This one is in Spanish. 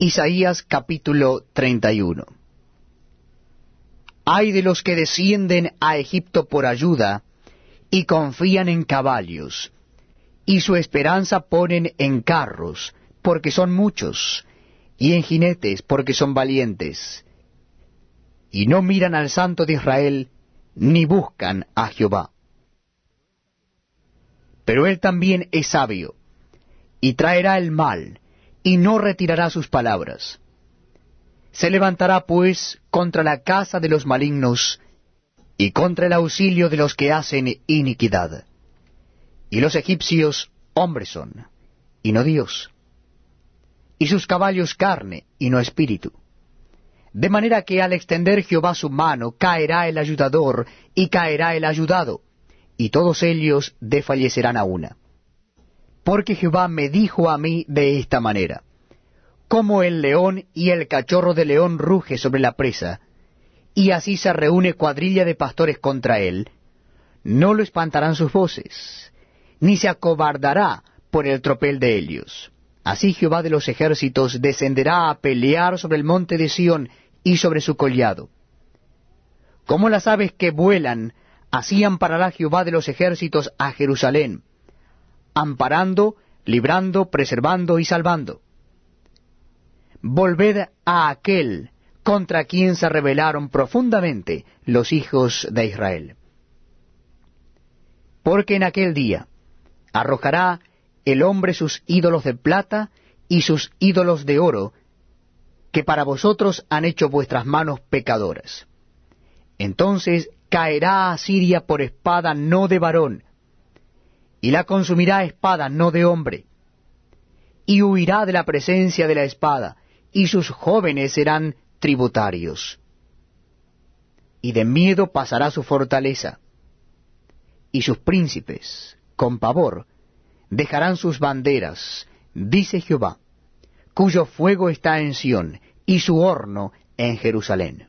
Isaías capítulo 31 Hay de los que descienden a Egipto por ayuda y confían en caballos, y su esperanza ponen en carros, porque son muchos, y en jinetes, porque son valientes, y no miran al Santo de Israel, ni buscan a Jehová. Pero él también es sabio, y traerá el mal, y no retirará sus palabras. Se levantará pues contra la casa de los malignos, y contra el auxilio de los que hacen iniquidad. Y los egipcios hombres son, y no Dios, y sus caballos carne, y no espíritu. De manera que al extender Jehová su mano, caerá el ayudador, y caerá el ayudado, y todos ellos desfallecerán a una. Porque Jehová me dijo a mí de esta manera, como el león y el cachorro de león ruge sobre la presa, y así se reúne cuadrilla de pastores contra él, no lo espantarán sus voces, ni se acobardará por el tropel de ellos. Así Jehová de los ejércitos descenderá a pelear sobre el monte de Sión y sobre su collado. Como las aves que vuelan, así amparará Jehová de los ejércitos a Jerusalén, amparando, librando, preservando y salvando. Volved a aquel contra quien se rebelaron profundamente los hijos de Israel. Porque en aquel día arrojará el hombre sus ídolos de plata y sus ídolos de oro, que para vosotros han hecho vuestras manos pecadoras. Entonces caerá a Siria por espada no de varón, y la consumirá espada no de hombre, y huirá de la presencia de la espada, y sus jóvenes serán tributarios. Y de miedo pasará su fortaleza, y sus príncipes, con pavor, dejarán sus banderas, dice Jehová, cuyo fuego está en Sión, y su horno en Jerusalén.